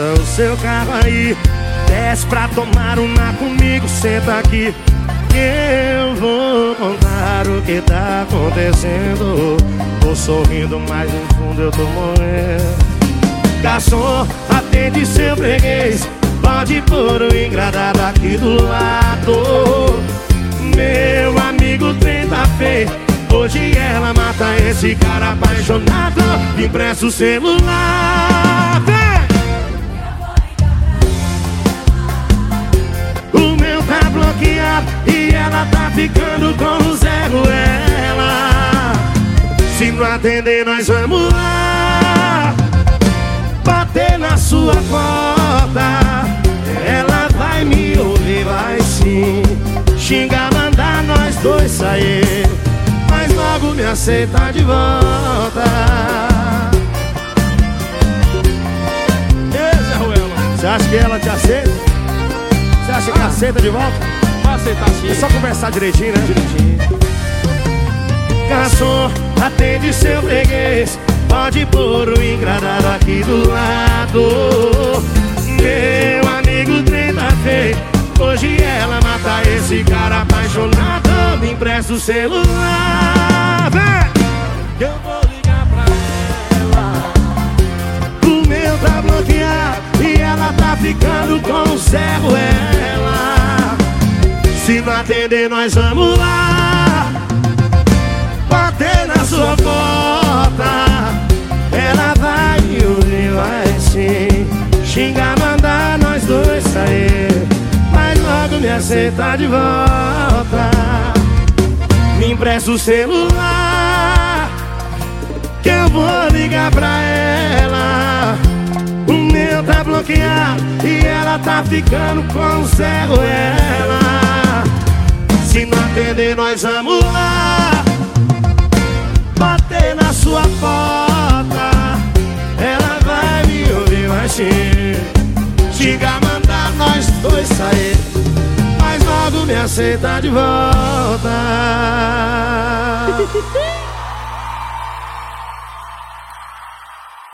encosta o seu carro aí Desce pra tomar uma comigo, senta aqui Eu vou contar o que tá acontecendo. Tô sorrindo, mas no fundo eu tô morrendo. Garçom, atende seu freguês Pode pôr o engradado aqui do lado. Meu amigo, tá feio Hoje ela mata esse cara apaixonado Empresta o celular ficando com o Zé Ruela Se não atender nós vamos lá Bater na sua porta Ela vai me ouvir, vai sim Xingar, mandar nós dois sair logo me aceita de volta Ei, Zé Ruela Você acha que ela te aceita? Você acha que ah. aceita de volta? Vai aceitar sim É só conversar direitinho, né? Direitinho. Garçom, atende seu freguês. Pode pôr o engradado aqui do lado. Meu amigo, trem tá feio Hoje ela mata esse cara apaixonado. Me empresta o celular. Eu vou ligar pra ela. O meu tá bloqueado E ela tá ficando com o Zé Ruela Não atender nós vamos lá. Bater na sua porta. Ela vai me ouvir, vai sim. Xingar, mandar nós dois sair. Mas logo me aceitar de volta. Me empresta o celular que eu vou ligar pra ela. O meu tá bloqueado e ela tá ficando com o Zé Se não atender nós vamos lá. Bater na sua porta. Ela vai me ouvir baixinho Chega a mandar nós dois sair. Mas logo me aceita de volta